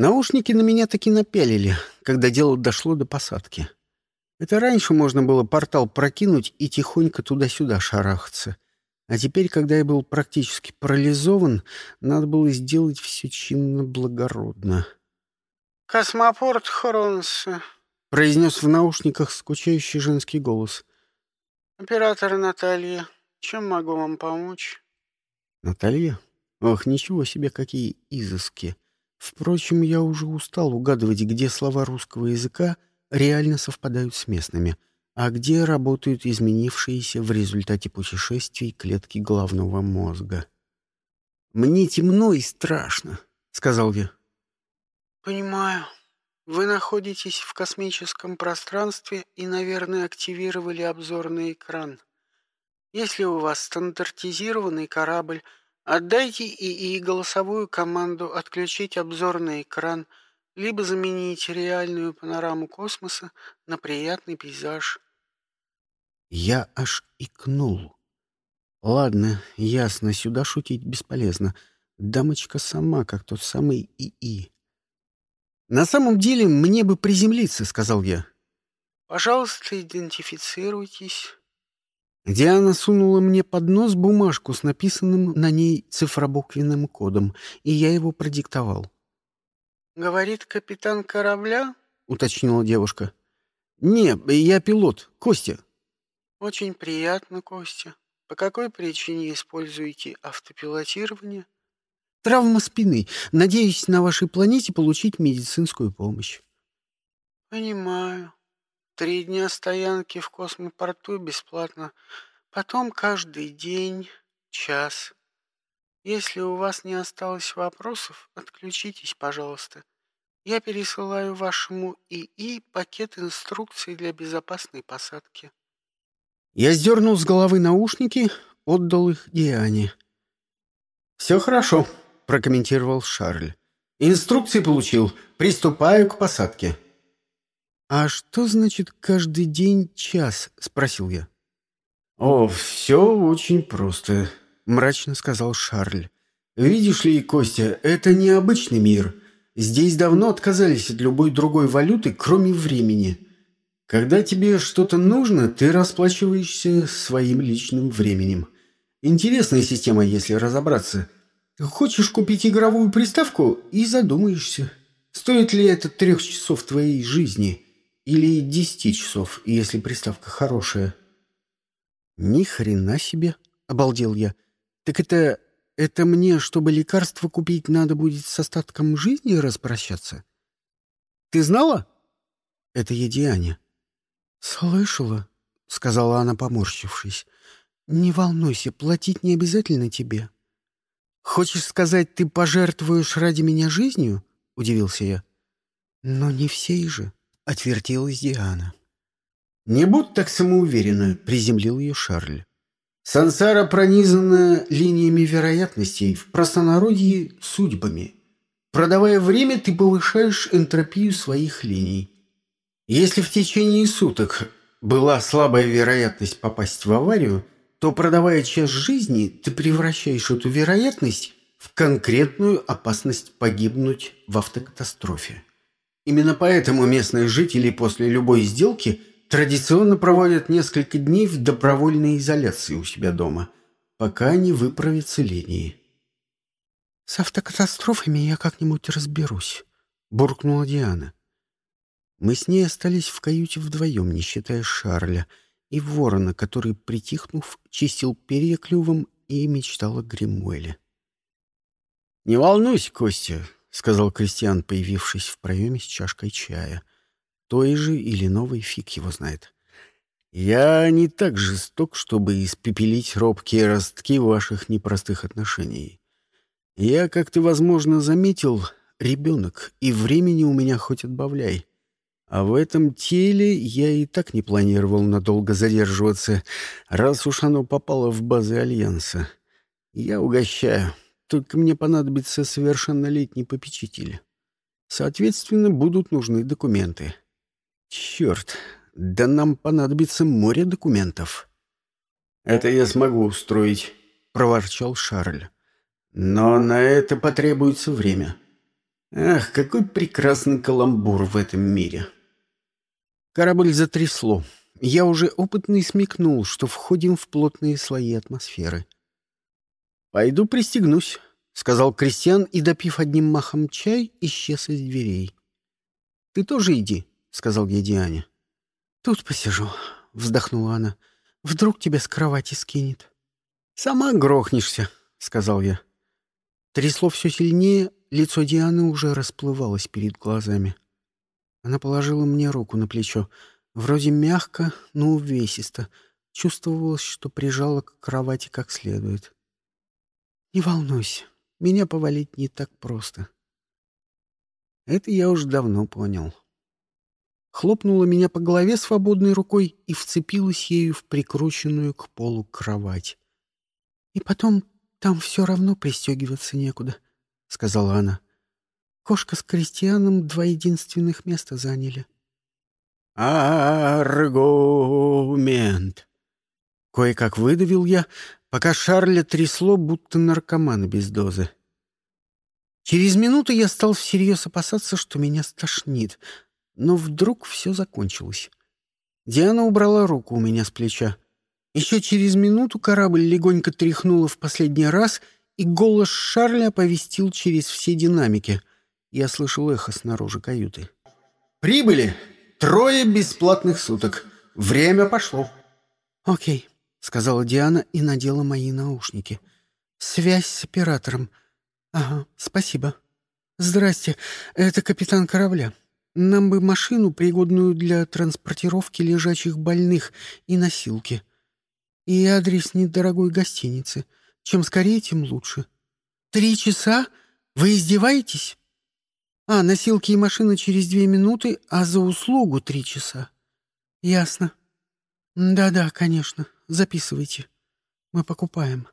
Наушники на меня таки напялили, когда дело дошло до посадки. Это раньше можно было портал прокинуть и тихонько туда-сюда шарахаться. А теперь, когда я был практически парализован, надо было сделать все чинно благородно. «Космопорт Хронса», — произнес в наушниках скучающий женский голос. «Оператор Наталья, чем могу вам помочь?» «Наталья? Ох, ничего себе, какие изыски!» Впрочем, я уже устал угадывать, где слова русского языка реально совпадают с местными, а где работают изменившиеся в результате путешествий клетки головного мозга. «Мне темно и страшно», — сказал я. «Понимаю. Вы находитесь в космическом пространстве и, наверное, активировали обзорный экран. Если у вас стандартизированный корабль, Отдайте ИИ голосовую команду отключить обзорный экран, либо заменить реальную панораму космоса на приятный пейзаж. Я аж икнул. Ладно, ясно, сюда шутить бесполезно. Дамочка сама, как тот самый ИИ. «На самом деле мне бы приземлиться», — сказал я. «Пожалуйста, идентифицируйтесь». Диана сунула мне под нос бумажку с написанным на ней цифробуквенным кодом, и я его продиктовал. «Говорит капитан корабля?» — уточнила девушка. «Не, я пилот, Костя». «Очень приятно, Костя. По какой причине используете автопилотирование?» «Травма спины. Надеюсь на вашей планете получить медицинскую помощь». «Понимаю. Три дня стоянки в космопорту бесплатно. Потом каждый день, час. Если у вас не осталось вопросов, отключитесь, пожалуйста. Я пересылаю вашему ИИ пакет инструкций для безопасной посадки. Я сдернул с головы наушники, отдал их Диане. «Все хорошо», — прокомментировал Шарль. «Инструкции получил. Приступаю к посадке». «А что значит каждый день час?» — спросил я. «О, все очень просто», — мрачно сказал Шарль. «Видишь ли, Костя, это необычный мир. Здесь давно отказались от любой другой валюты, кроме времени. Когда тебе что-то нужно, ты расплачиваешься своим личным временем. Интересная система, если разобраться. Хочешь купить игровую приставку и задумаешься, стоит ли это трех часов твоей жизни». Или десяти часов, если приставка хорошая. Ни хрена себе, обалдел я. Так это... это мне, чтобы лекарство купить, надо будет с остатком жизни распрощаться? Ты знала? Это я Диане. Слышала, сказала она, поморщившись. Не волнуйся, платить не обязательно тебе. Хочешь сказать, ты пожертвуешь ради меня жизнью? Удивился я. Но не всей же. — отвертелась Диана. «Не будь так самоуверенно», — приземлил ее Шарль. «Сансара пронизана линиями вероятностей, в простонародье — судьбами. Продавая время, ты повышаешь энтропию своих линий. Если в течение суток была слабая вероятность попасть в аварию, то, продавая час жизни, ты превращаешь эту вероятность в конкретную опасность погибнуть в автокатастрофе. Именно поэтому местные жители после любой сделки традиционно проводят несколько дней в добровольной изоляции у себя дома, пока не выправятся линии. «С автокатастрофами я как-нибудь разберусь», — буркнула Диана. Мы с ней остались в каюте вдвоем, не считая Шарля, и ворона, который, притихнув, чистил перья клювом и мечтал о Гримуэле. «Не волнуйся, Костя, — сказал Кристиан, появившись в проеме с чашкой чая. Той же или новый фиг его знает. «Я не так жесток, чтобы испепелить робкие ростки ваших непростых отношений. Я, как ты, возможно, заметил, ребенок, и времени у меня хоть отбавляй. А в этом теле я и так не планировал надолго задерживаться, раз уж оно попало в базы Альянса. Я угощаю». Только мне понадобится совершеннолетний попечитель. Соответственно, будут нужны документы. Черт, да нам понадобится море документов. Это я смогу устроить, проворчал Шарль. Но на это потребуется время. Ах, какой прекрасный каламбур в этом мире. Корабль затрясло. Я уже опытный смекнул, что входим в плотные слои атмосферы. «Пойду пристегнусь», — сказал Кристиан и, допив одним махом чай, исчез из дверей. «Ты тоже иди», — сказал я Диане. «Тут посижу», — вздохнула она. «Вдруг тебя с кровати скинет». «Сама грохнешься», — сказал я. Трясло все сильнее, лицо Дианы уже расплывалось перед глазами. Она положила мне руку на плечо. Вроде мягко, но увесисто. Чувствовалось, что прижала к кровати как следует. «Не волнуйся, меня повалить не так просто». Это я уже давно понял. Хлопнула меня по голове свободной рукой и вцепилась ею в прикрученную к полу кровать. «И потом там все равно пристегиваться некуда», — сказала она. «Кошка с крестьяном два единственных места заняли». «Аргумент!» Кое-как выдавил я, пока Шарля трясло, будто наркомана без дозы. Через минуту я стал всерьез опасаться, что меня стошнит, но вдруг все закончилось. Диана убрала руку у меня с плеча. Еще через минуту корабль легонько тряхнула в последний раз, и голос Шарля оповестил через все динамики. Я слышал эхо снаружи каюты. «Прибыли! Трое бесплатных суток. Время пошло». «Окей», — сказала Диана и надела мои наушники. «Связь с оператором. Ага, спасибо. Здрасте, это капитан корабля. Нам бы машину, пригодную для транспортировки лежачих больных и носилки. И адрес недорогой гостиницы. Чем скорее, тем лучше. Три часа? Вы издеваетесь? А, носилки и машина через две минуты, а за услугу три часа. Ясно. Да-да, конечно. Записывайте. Мы покупаем.